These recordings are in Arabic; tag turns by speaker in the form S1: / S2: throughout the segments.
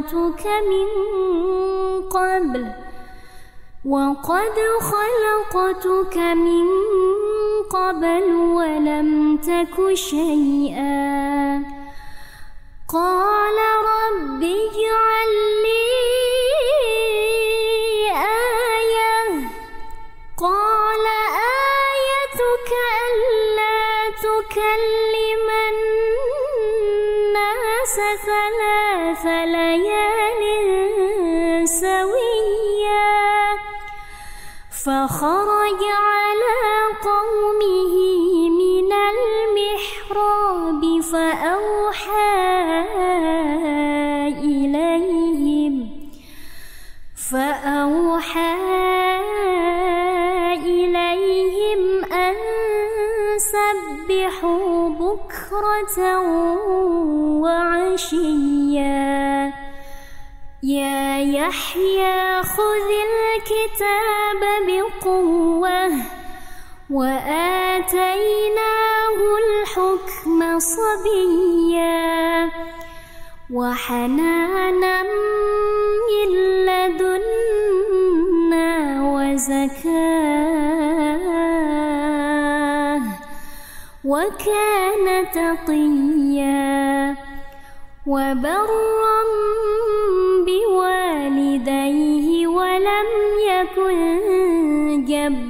S1: خلقتك من قبل وقد خلقتك من قبل ولم تك شيئا قال رب اجعل لي فخرج على قومه من المحراب فأوحى إليهم فأوحى إليهم أن سبحوا بكرة وعشيا. يا يحيى وآتيناه الحكم صبيا وحنانا من لدنا وزكاة وكان تقيا وبرا بوالديه ولم يكن جبارا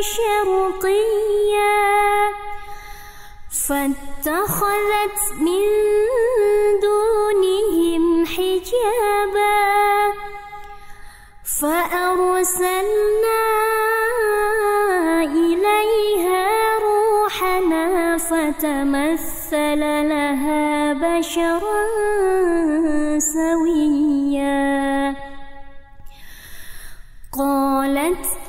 S1: شرقيا. فاتخذت من دونهم حجابا. فأرسلنا إليها روحنا فتمثل لها بشرا سويا. قالت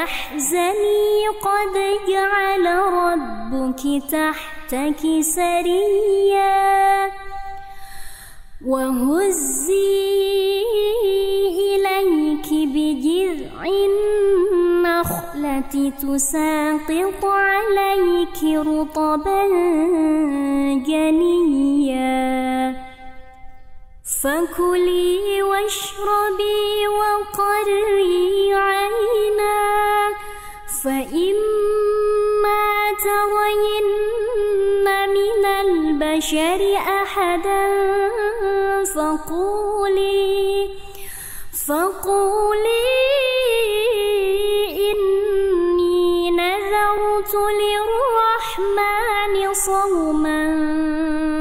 S1: تحزني قد جعل ربك تحتك سريا وهزي إليك بجذع النخلة تساقط عليك رطبا جنيا. فكلي واشربي وقري عينا فإما ترين من البشر أحدا فقولي فقولي إني نذرت للرحمن صوما.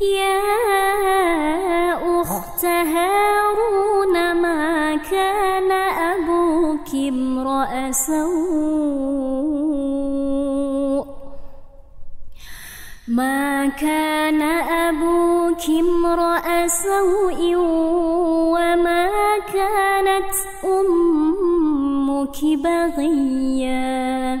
S1: يا أخت هارون ما كان أبوك امرأ سوء؟ ما كان أبوك امرأ سوء؟ وما كانت أمك بغيا؟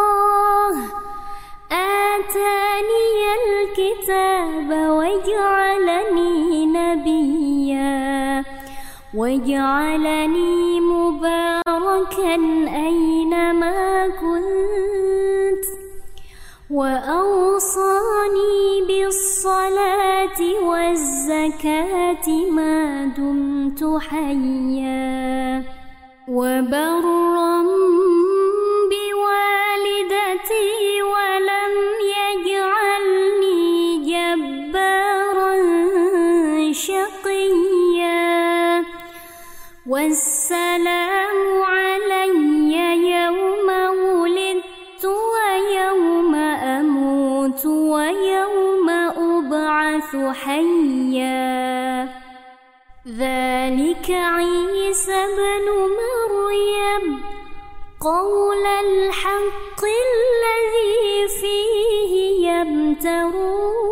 S1: الكتاب وجعلني نبيا وجعلني مباركا أينما كنت وأوصاني بالصلاة والزكاة ما دمت حيا وبرا بوالدتي ولم والسلام علي يوم ولدت ويوم أموت ويوم أبعث حيا. ذلك عيسى بن مريم قول الحق الذي فيه يمترون.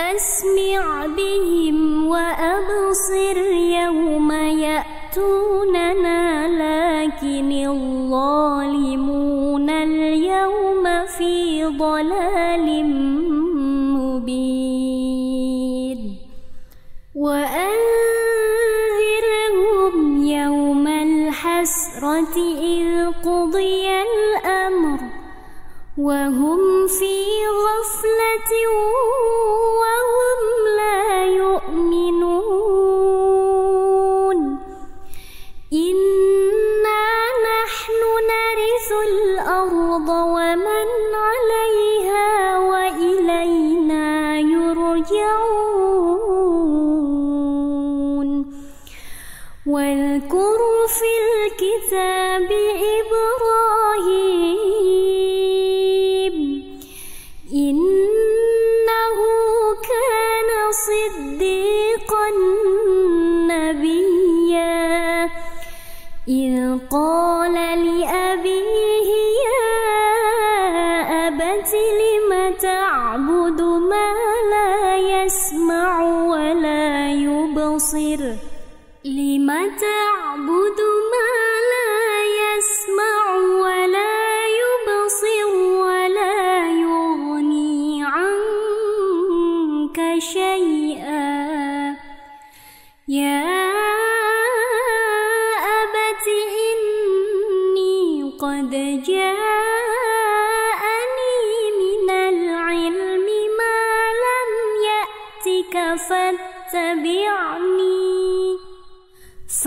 S1: أسمع بهم وأبصر يوم يأتوننا لكن الظالمون اليوم في ضلال مبين. وأنذرهم يوم الحسرة إذ قضي الأمر وهم في غفلة وهم لا يؤمنون. إنا نحن نرث الأرض ومن عليها وإلينا يرجعون. واذكر في الكتاب إبراهيم صديقا نبيا. إذ قال لأبيه يا أبت لم تعبد ما لا يسمع ولا يبصر؟ لم تعبد ما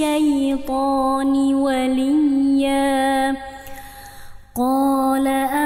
S1: للشيطان وليا. قال أراغب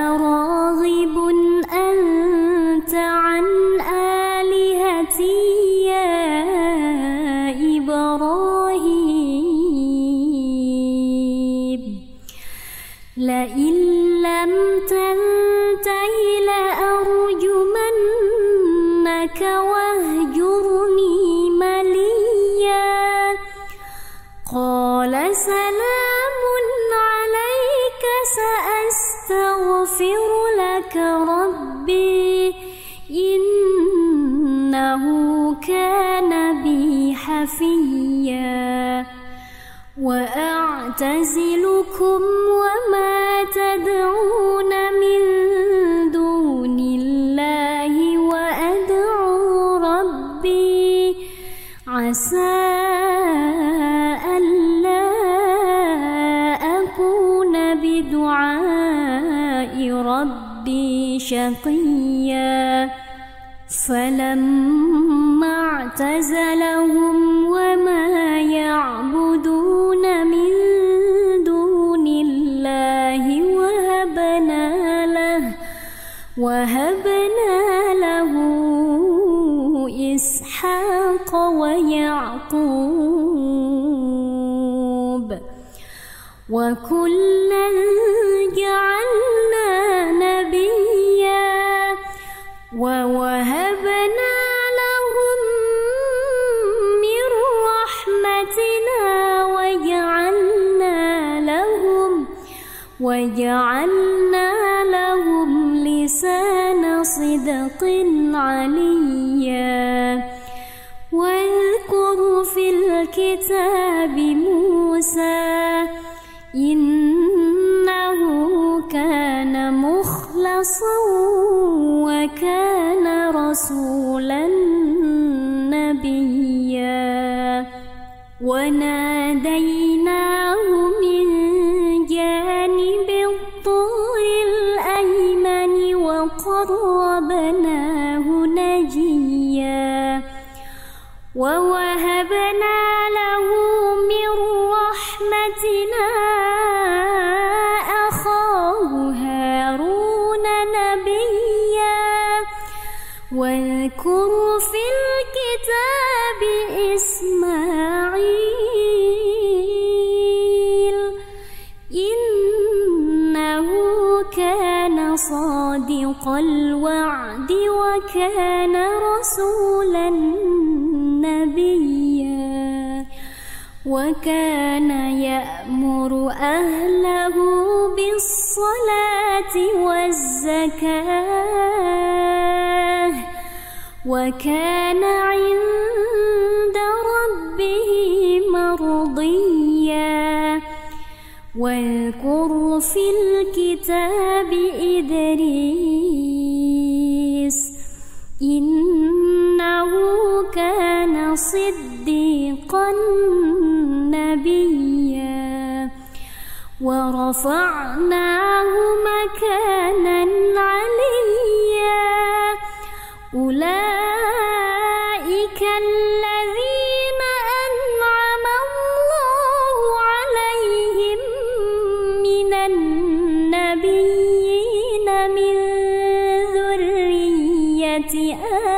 S1: Chia!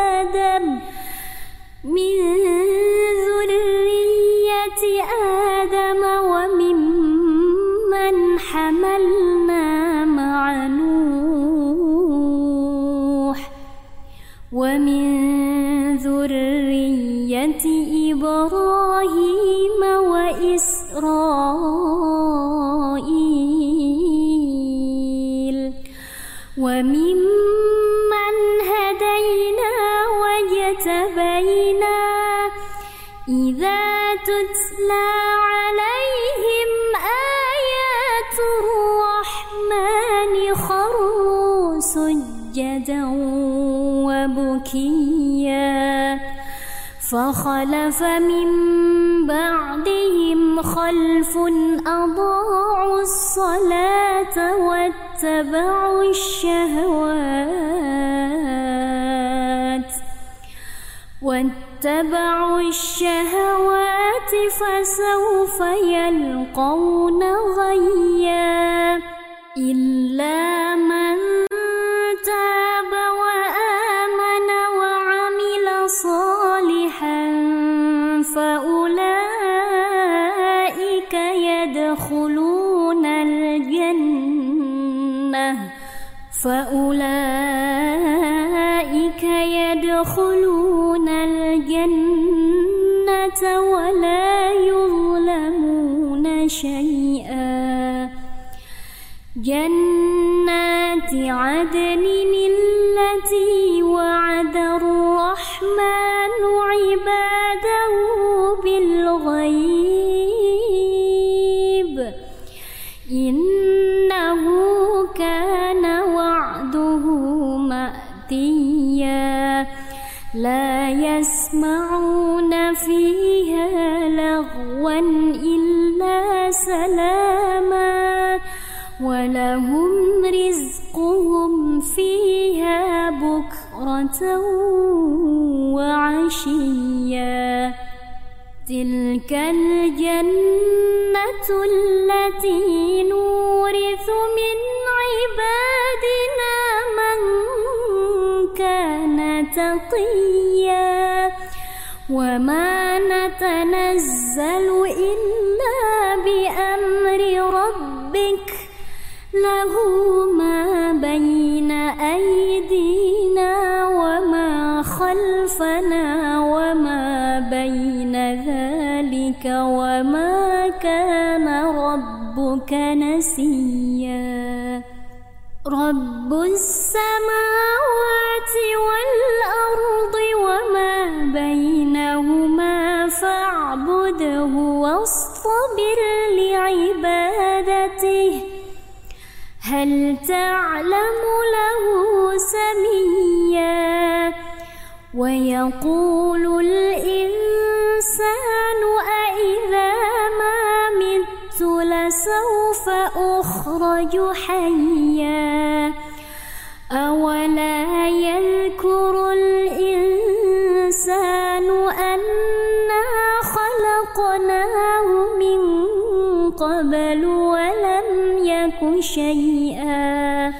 S1: يك شيئا.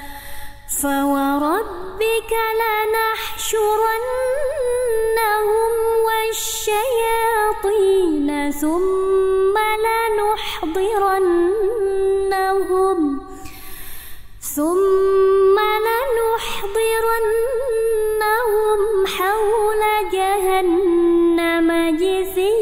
S1: فوربك لنحشرنهم والشياطين ثم لنحضرنهم ثم لنحضرنهم حول جهنم جثيا.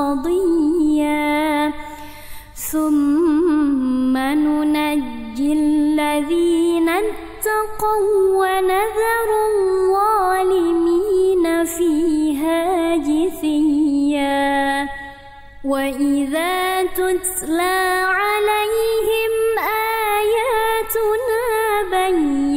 S1: مقضيا ثم ننجي الذين اتقوا ونذر الظالمين فيها جثيا. وإذا تتلى عليهم آياتنا بينات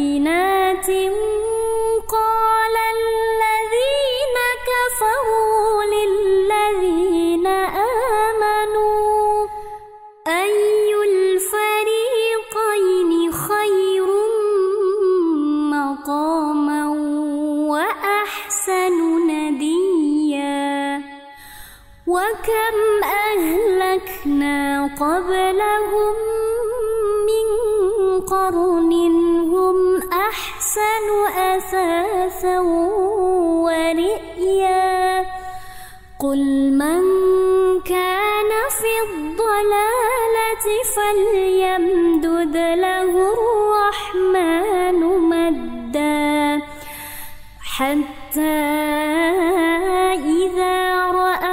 S1: أهلكنا قبلهم من قرن هم أحسن أثاثا ورئيا. قل من كان في الضلالة فليمدد له الرحمن مدا. حتى إذا رأوا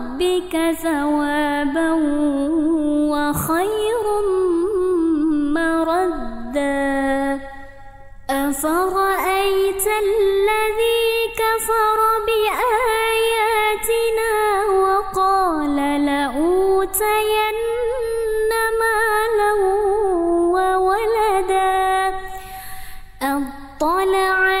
S1: ربك ثوابا وخير مردا. أفرأيت الذي كفر بآياتنا وقال لأوتين مالا وولدا؟ أطلع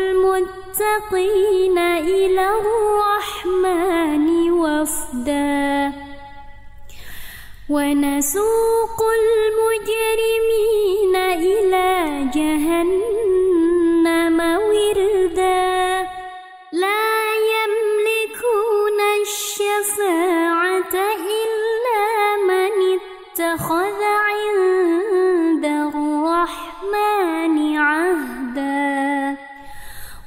S1: المتقين إلى الرحمن وفدا. ونسوق المجرمين إلى جهنم وردا.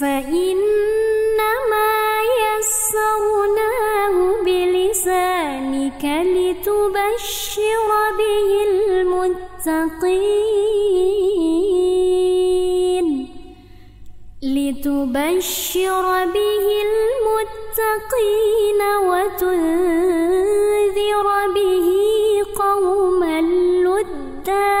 S1: فإنما يسرناه بلسانك لتبشر به المتقين. لتبشر به المتقين وتنذر به قوما لدا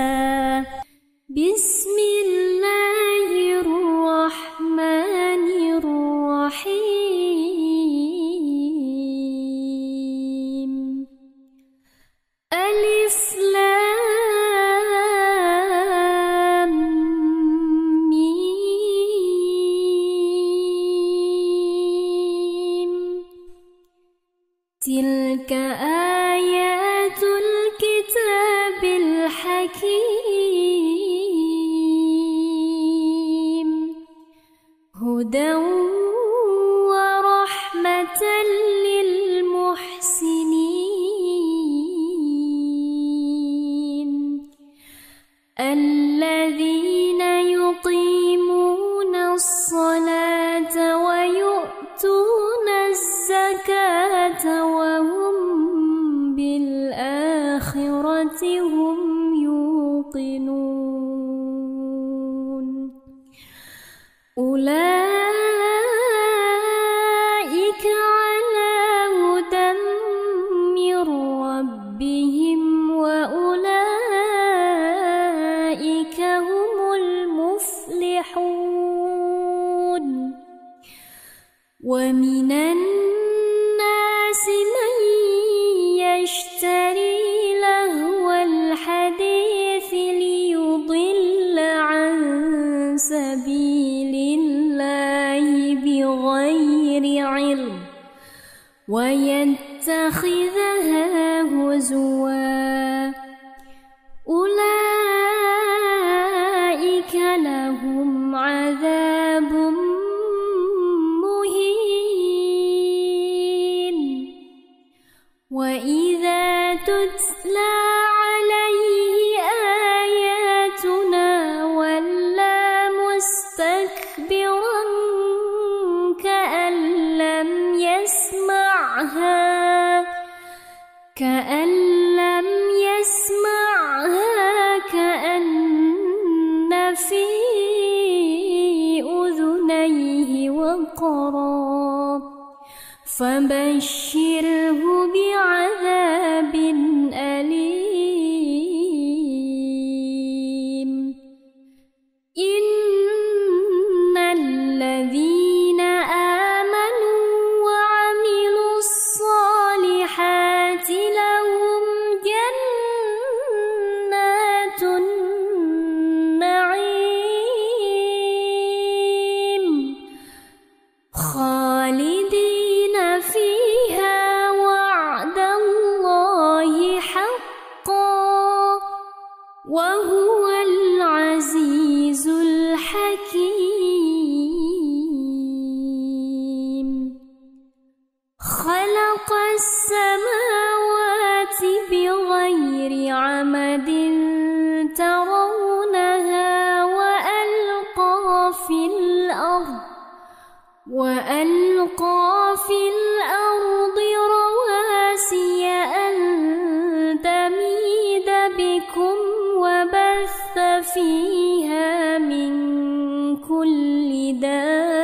S1: كل دابة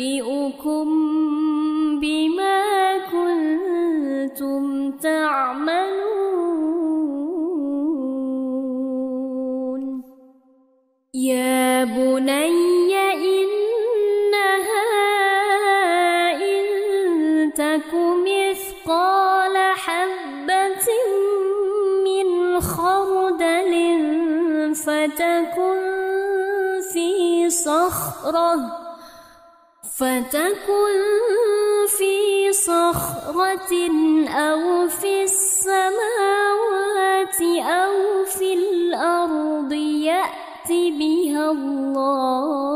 S1: أنبئكم بما كنتم تعملون. يا بني إنها إن تك مثقال حبة من خردل فتكن في صخرة. تكن في صخرة أو في السماوات أو في الأرض يأت بها الله.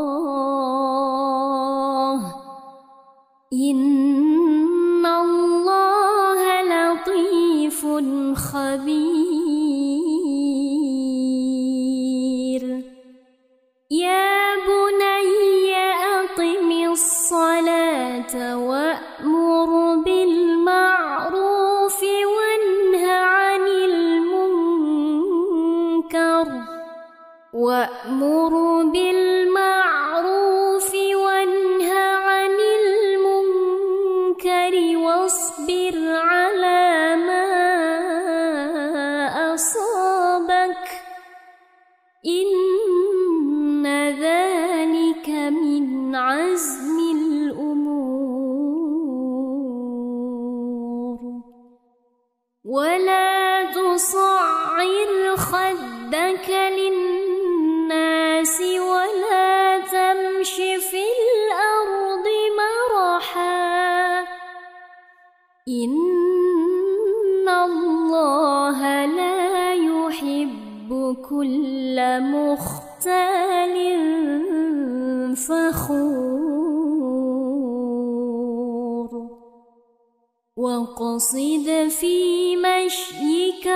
S1: واقصد في مشيك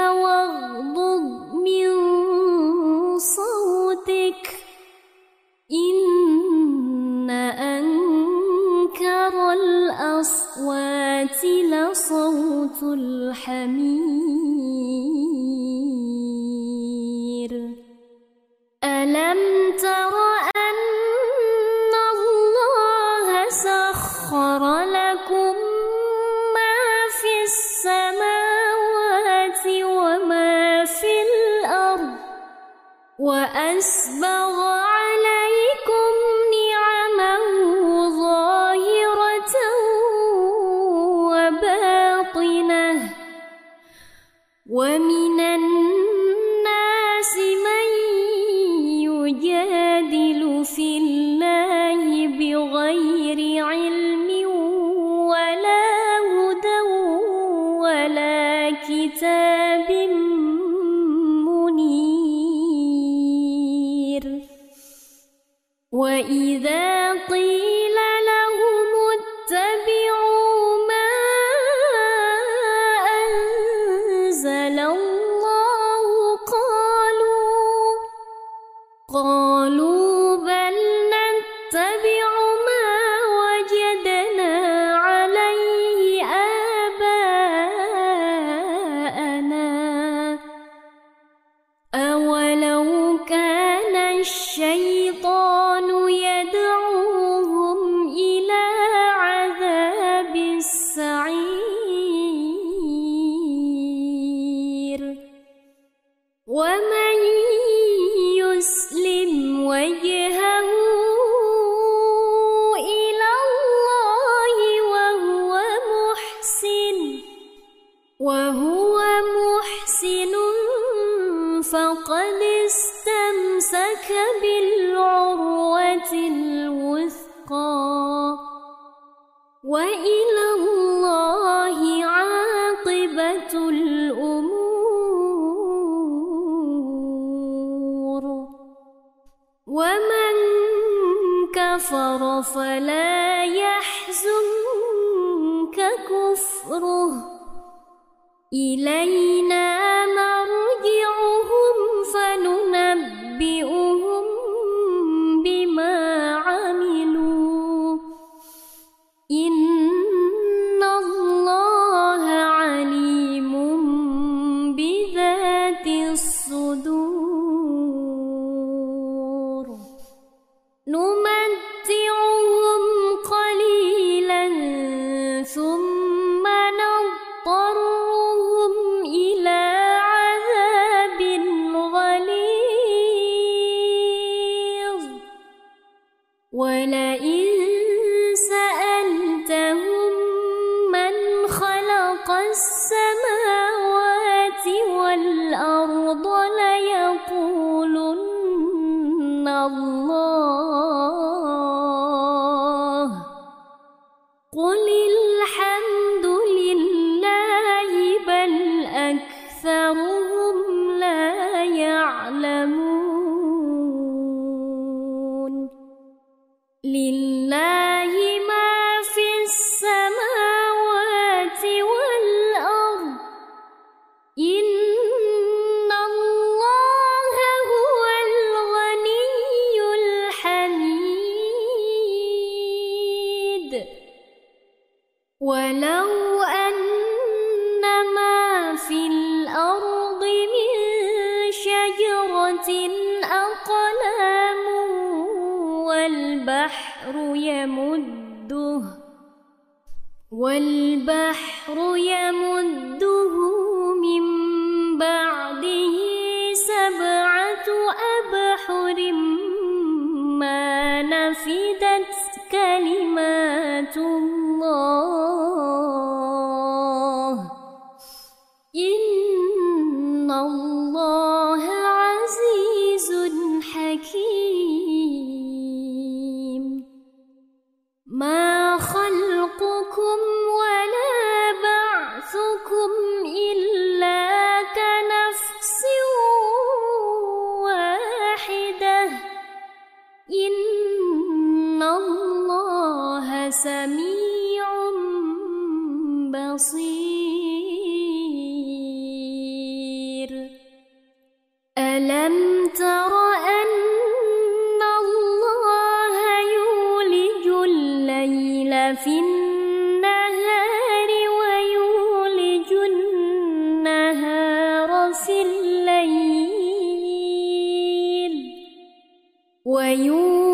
S1: ويولج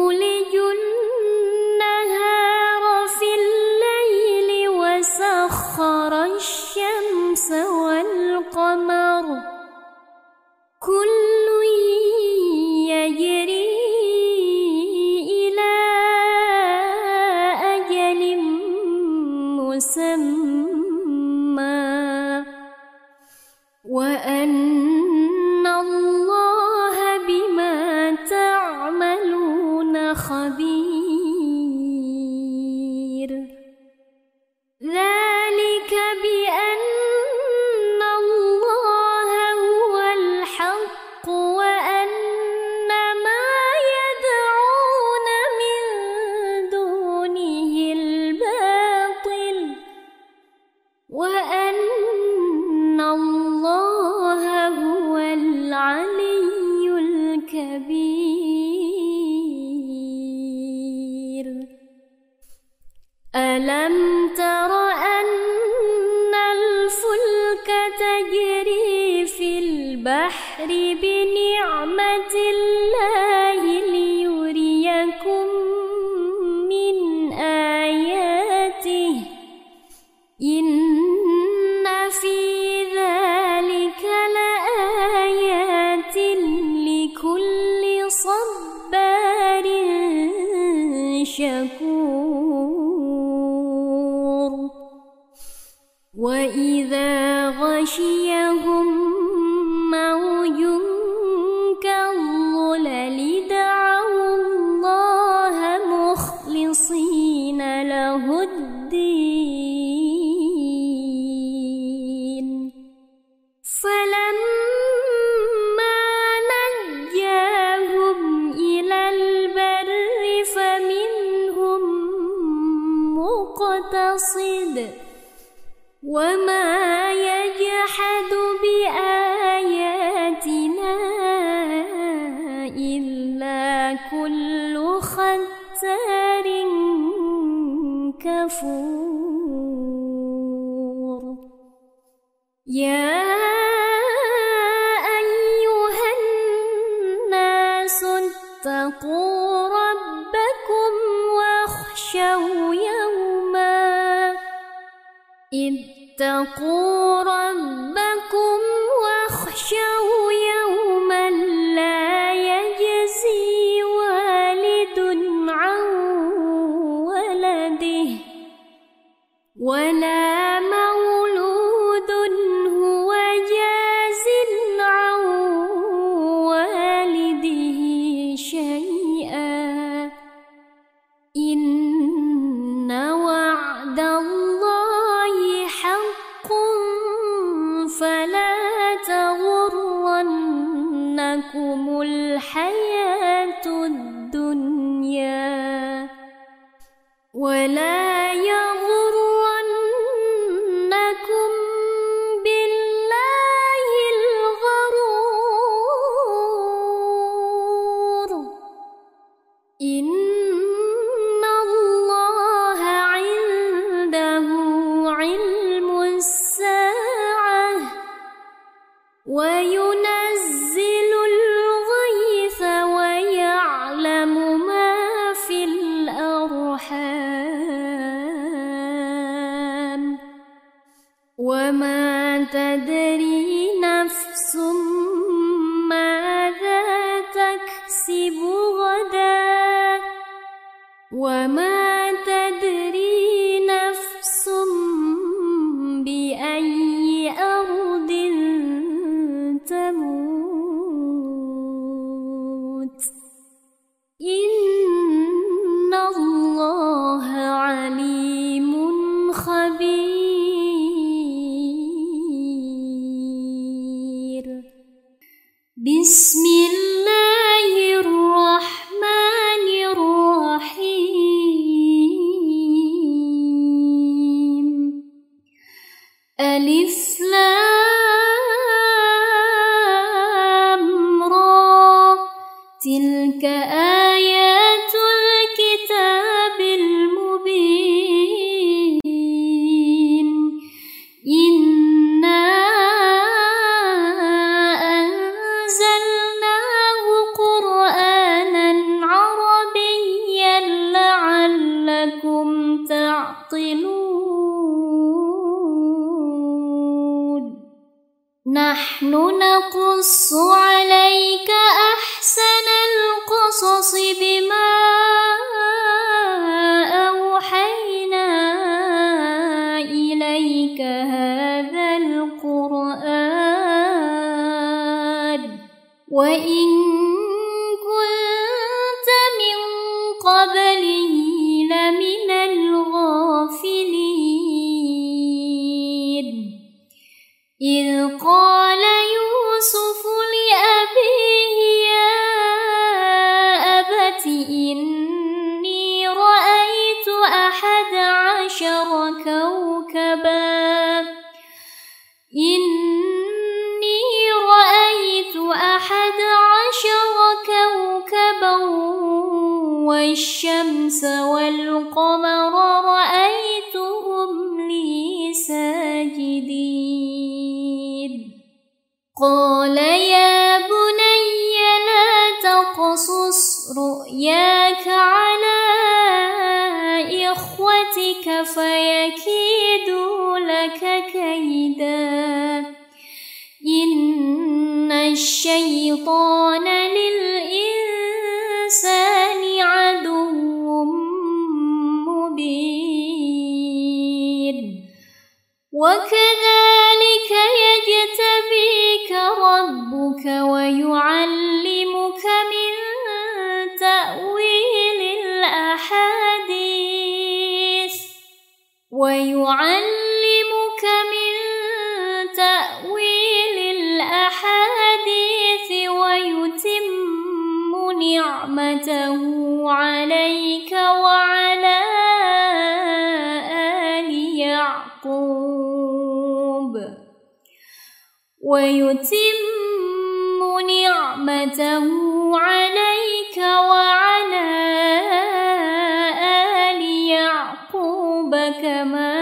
S1: كما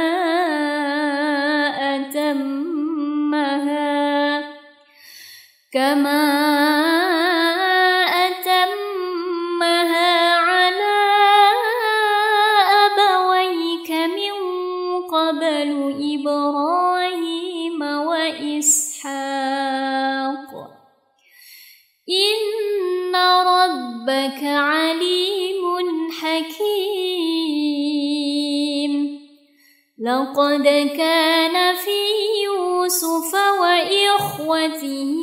S1: أتمها. كما كان في يوسف وإخوته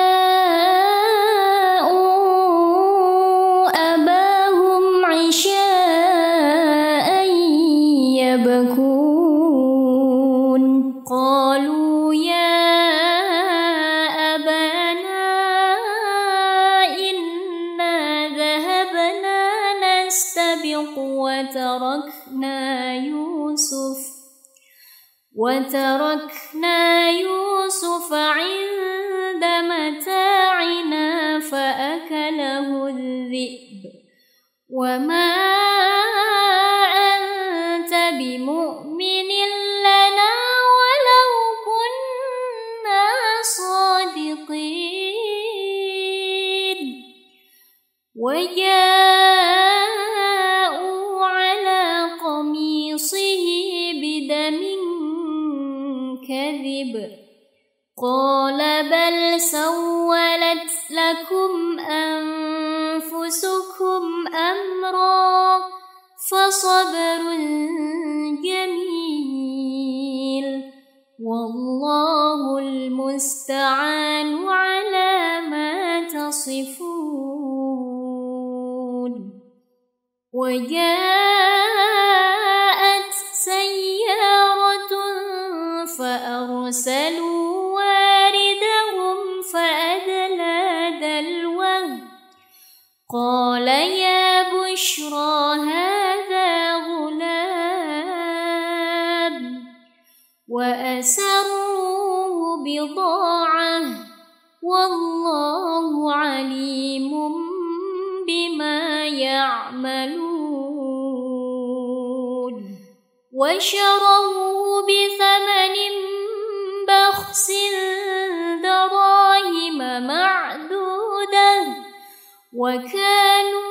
S1: تعالوا على ما تصفون. وجاء يعملون وشروه بثمن بخس دراهم معدودة وكانوا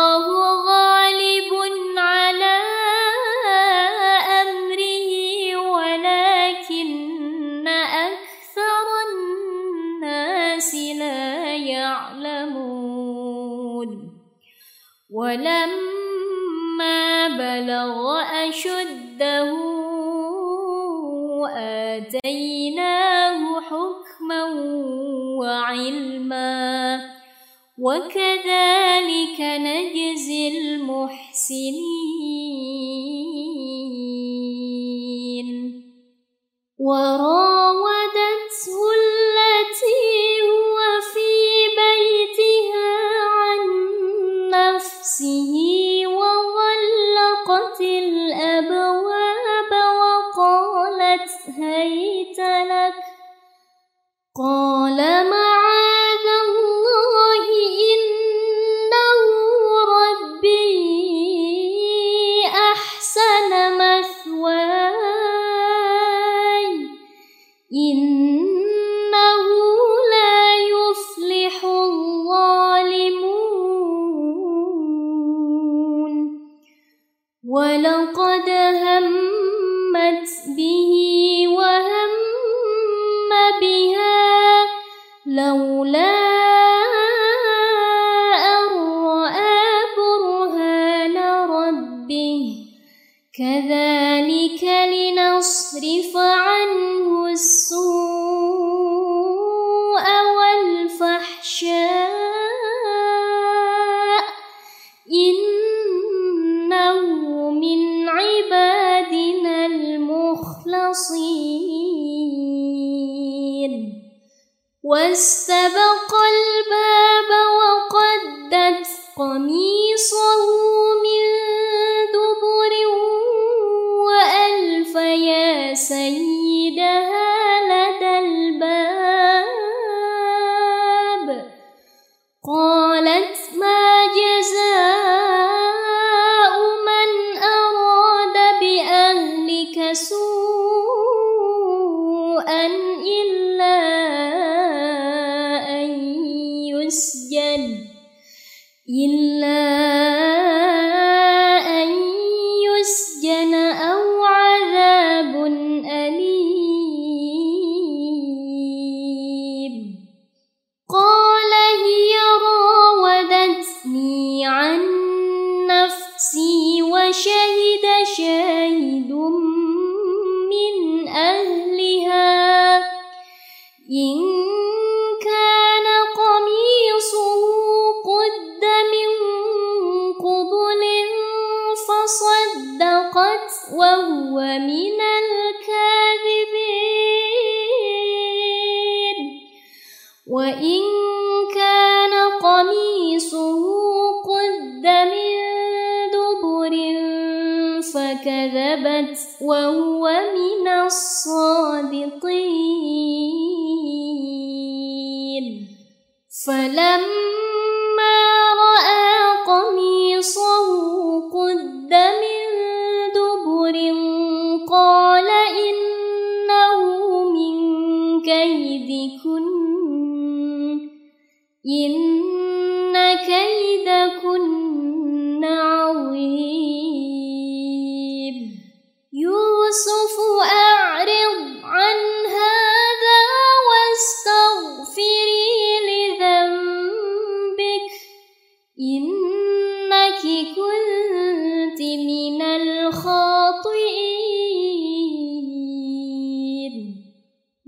S1: آتيناه حكما وعلما وكذلك نجزي المحسنين وراء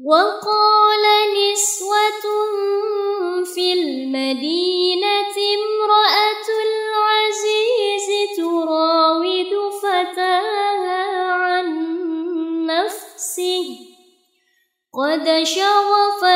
S1: وقال نسوة في المدينة امرأة العزيز تراود فتاها عن نفسه. قد شغفت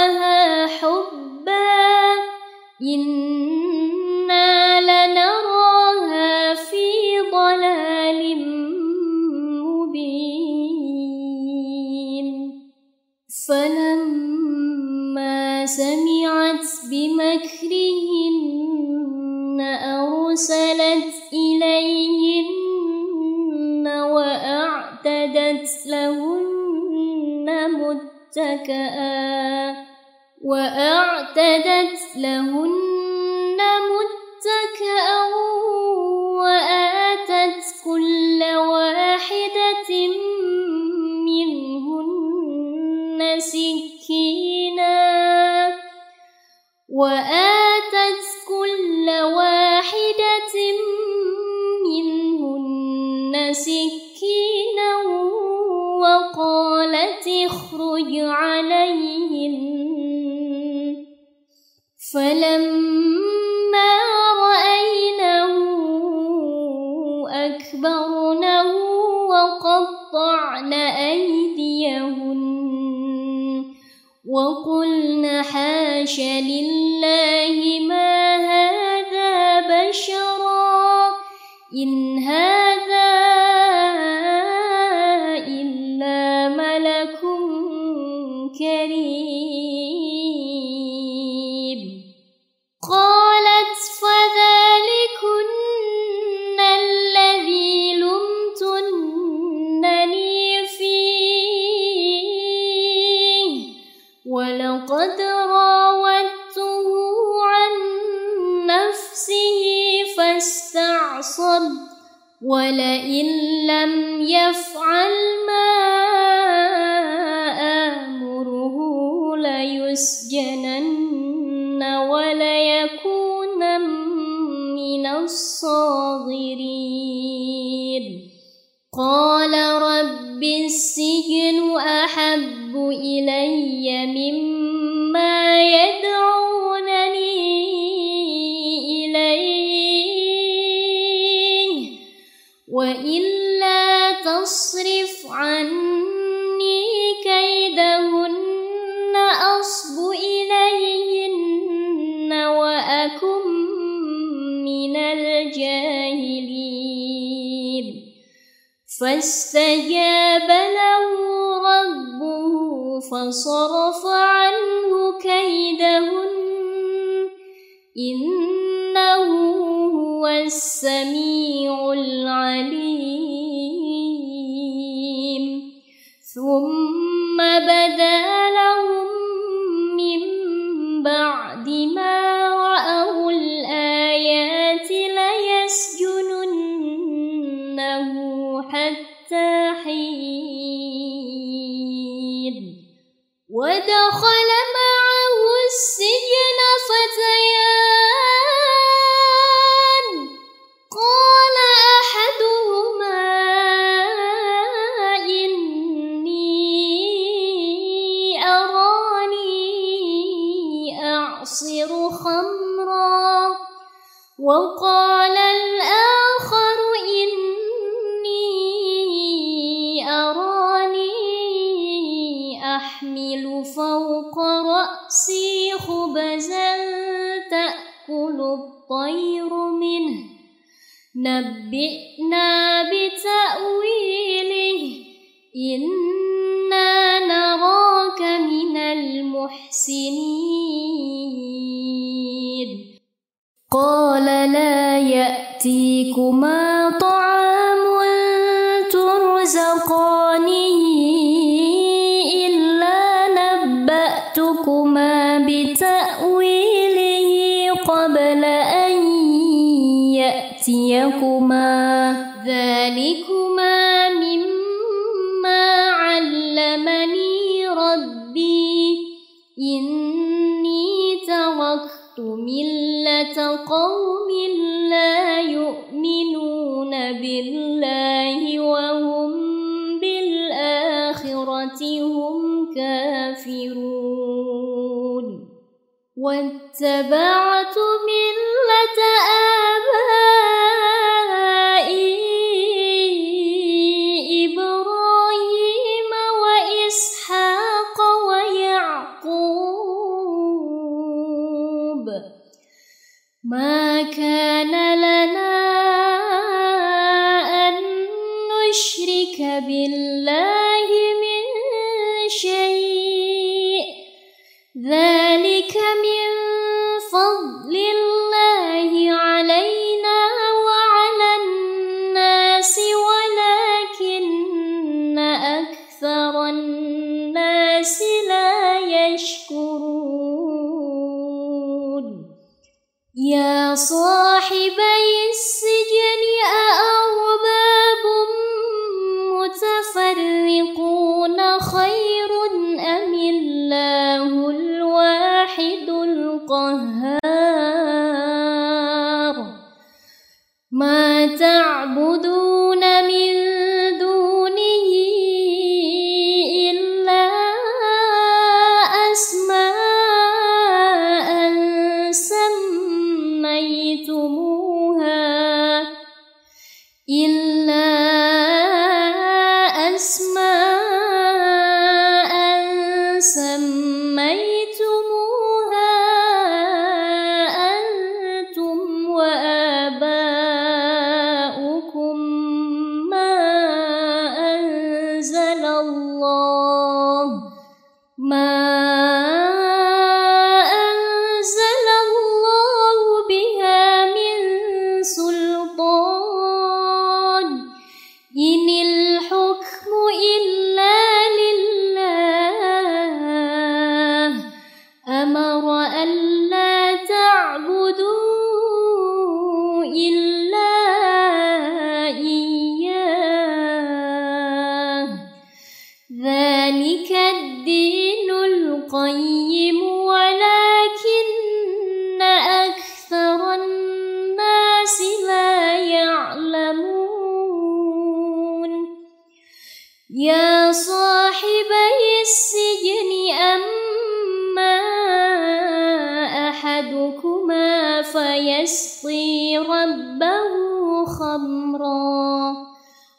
S1: متكأ وأعتدت لهن متكأ وآتت كل واحدة منهن سكينا وآتت فلما رأينه أكبرنه وقطعن أيديهن وقلن حاش لله ما هذا بشرا إن هذا فاستجاب له ربه فصرف عنه كيدهن إنه هو السميع العليم. ثم بدا لهم من بعد ما ودخل يسقي ربه خمرا.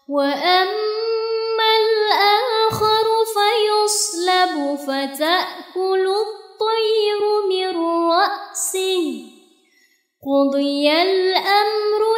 S1: وأما الآخر فيصلب فتأكل الطير من رأسه. قضي الأمر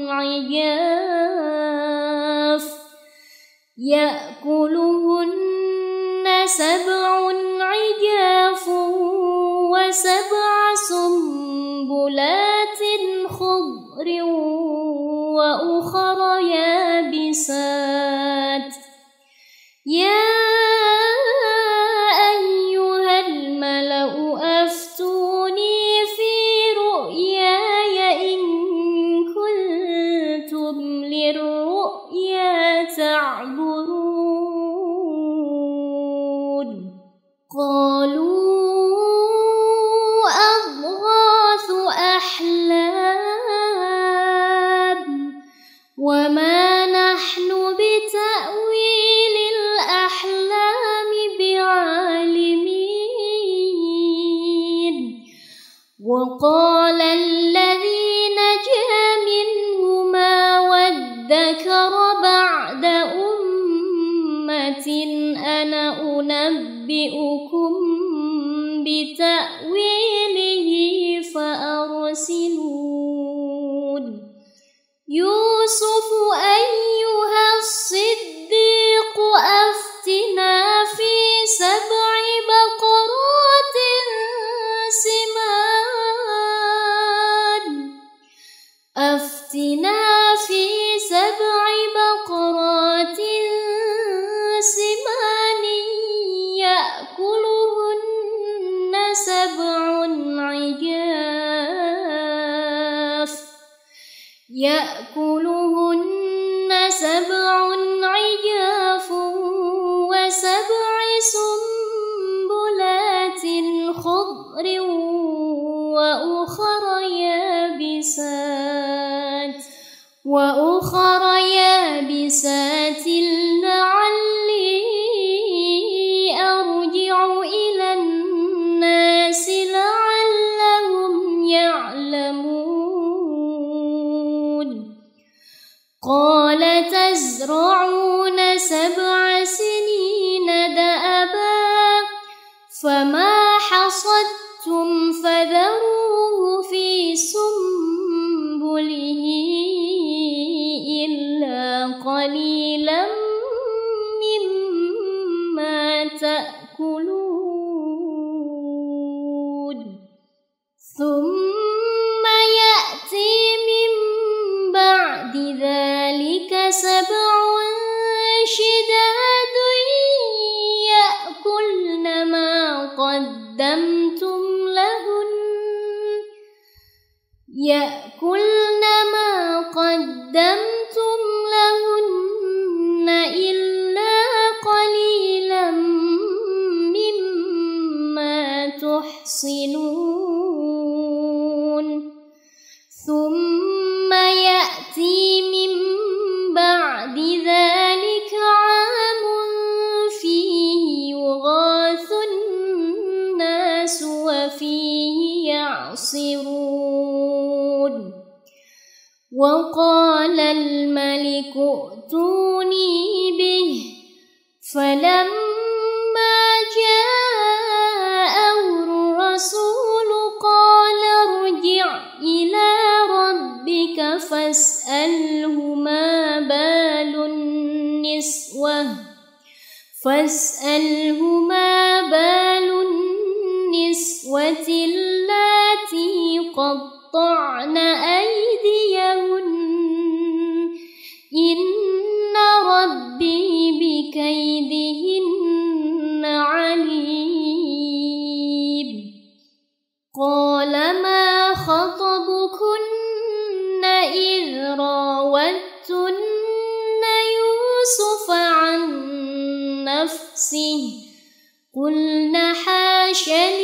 S1: خضر وأخر يابسات لتزرعون سبعا Yeah, وقال الملك ائتوني به فلما جاءه الرسول قال ارجع إلى ربك فاسأله ما بال النسوة فاسأله Christian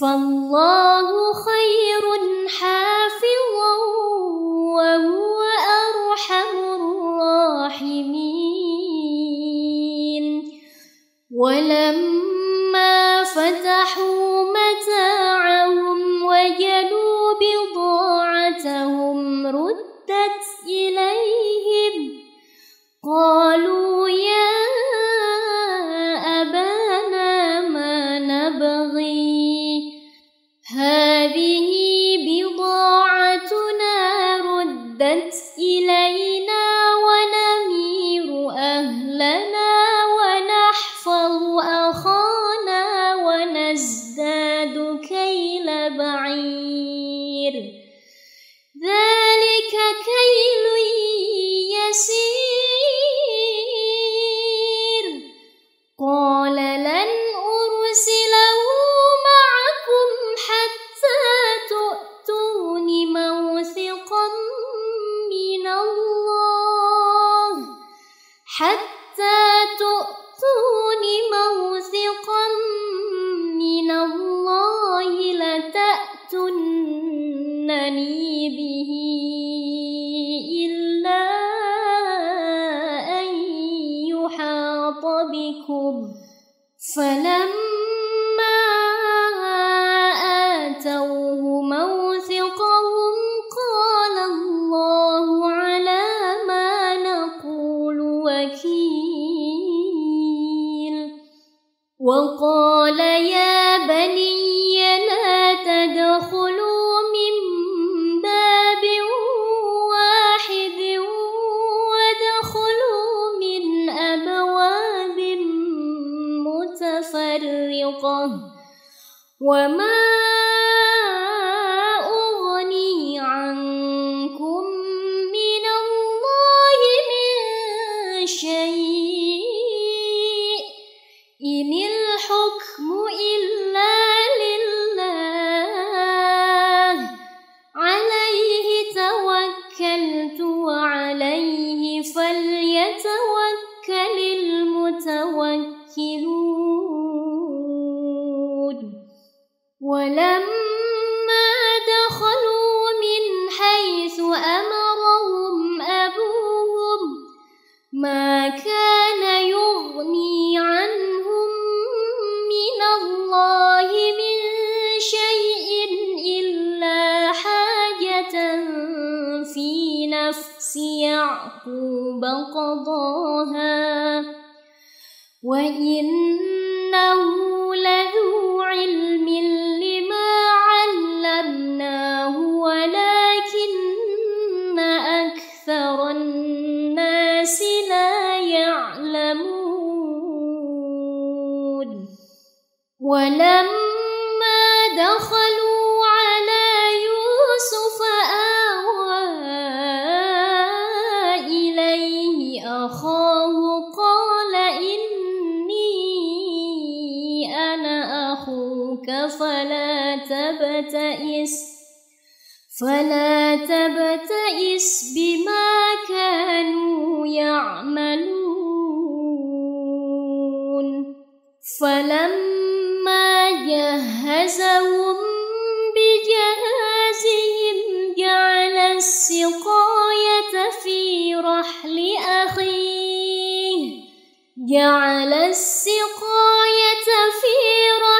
S1: فالله خير حافظا وهو أرحم الراحمين. ولما فلما جهزهم بجهازهم جعل السقاية في رحل أخيه. جعل السقاية في رحل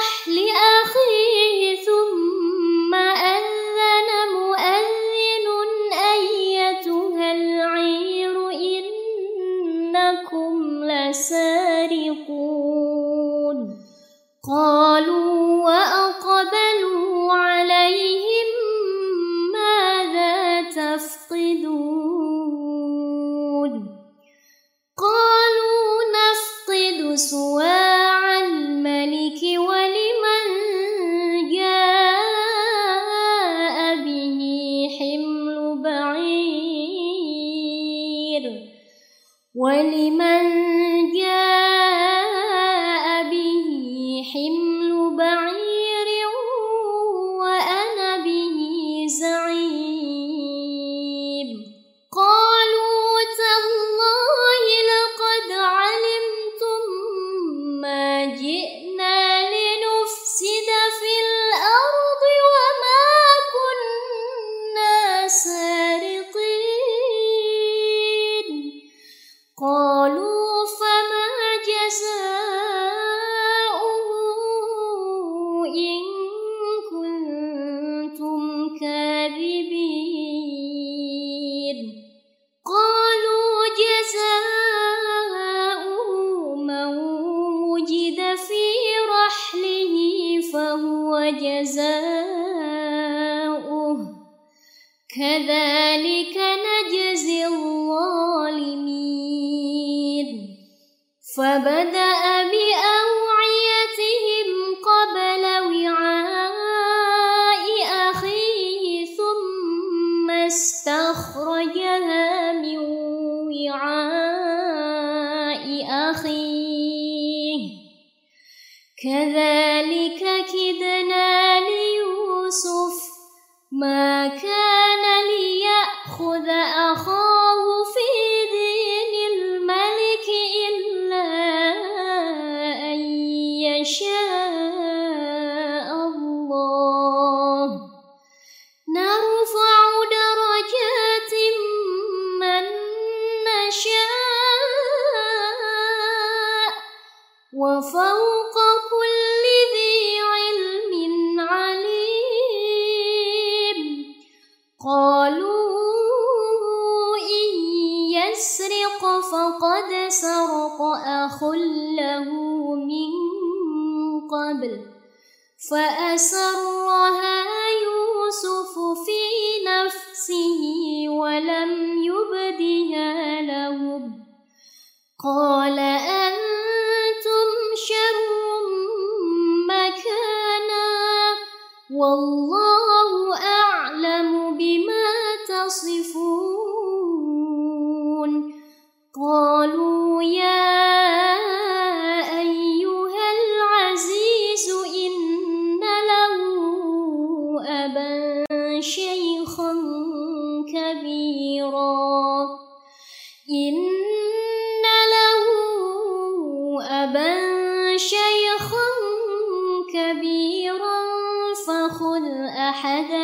S1: شيخا كبيرا. إن له أبا شيخا كبيرا. فخذ أحدنا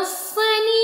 S1: الصليب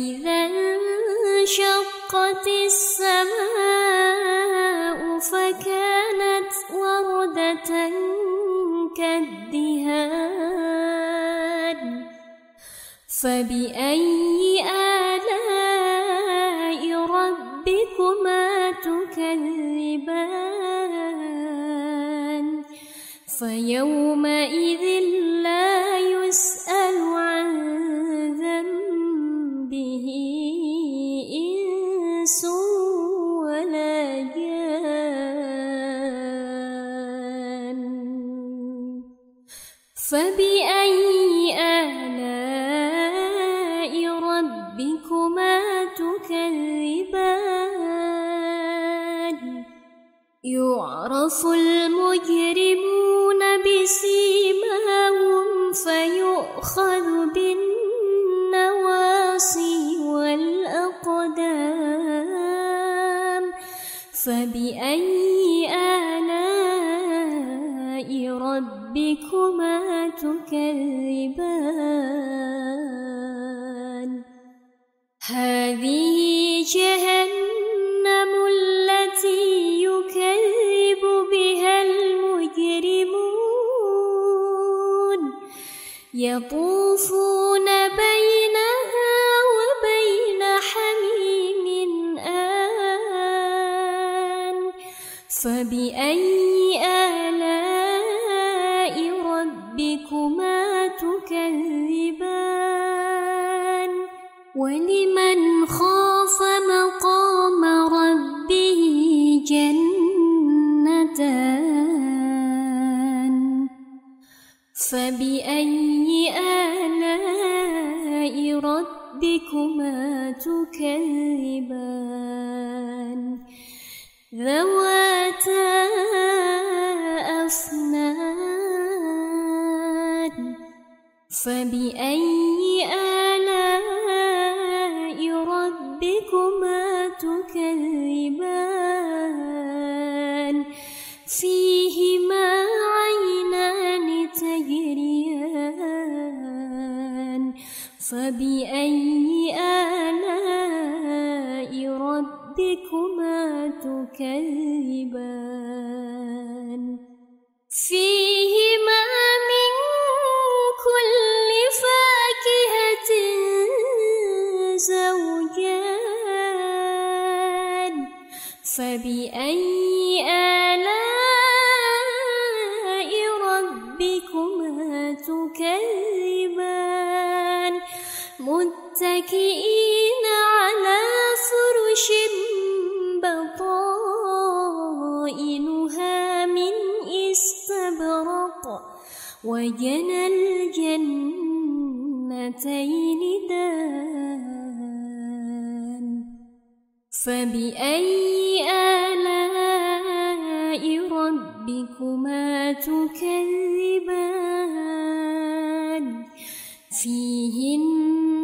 S1: فإذا انشقت السماء فكانت وردة كالدهان فبأي آلاء تكذبان هذه جهنم التي يكذب بها المجرمون. يطوفون فبأي آلاء ربكما تكذبان؟ فيهما وجنى الجنتين دان. فبأي آلاء ربكما تكذبان؟ فيهن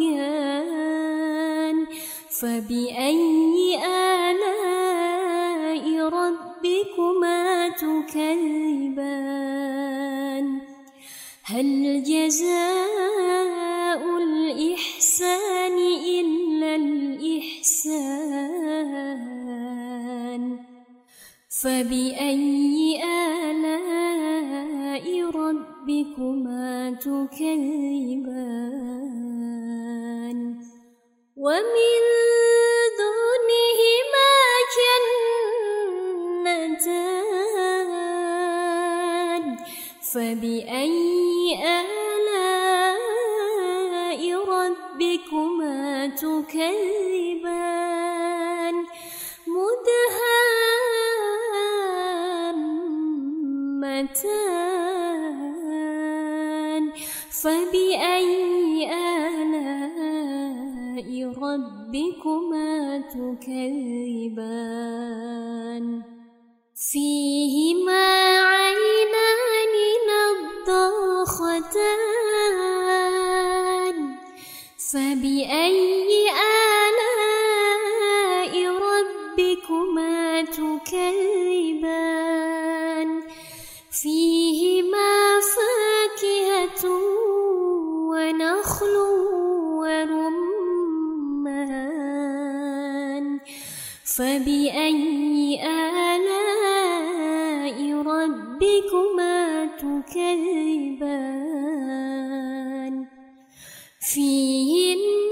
S1: والمرجان فبأي آلاء ربكما تكذبان؟ هل جزاء الإحسان إلا الإحسان؟ فبأي آلاء ربكما تكذبان؟ ومن دونهما جنتان فبأي آلاء ربكما تكذبان؟ مدهامتان ربكما تكذبان. فيهما فبأي آلاء ربكما تكذبان؟ فيهن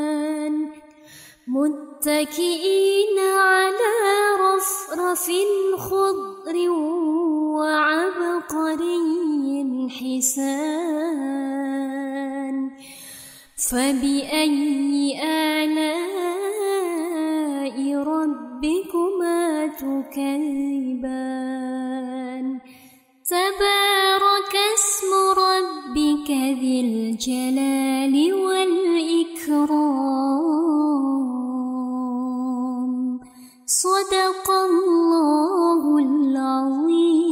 S1: متكئين على رفرف خضر وعبقري حسان. فبأي آلاء ربكما تكذبان؟ تبارك اسم ربك ذي الجلال والإكرام. صدق الله العظيم.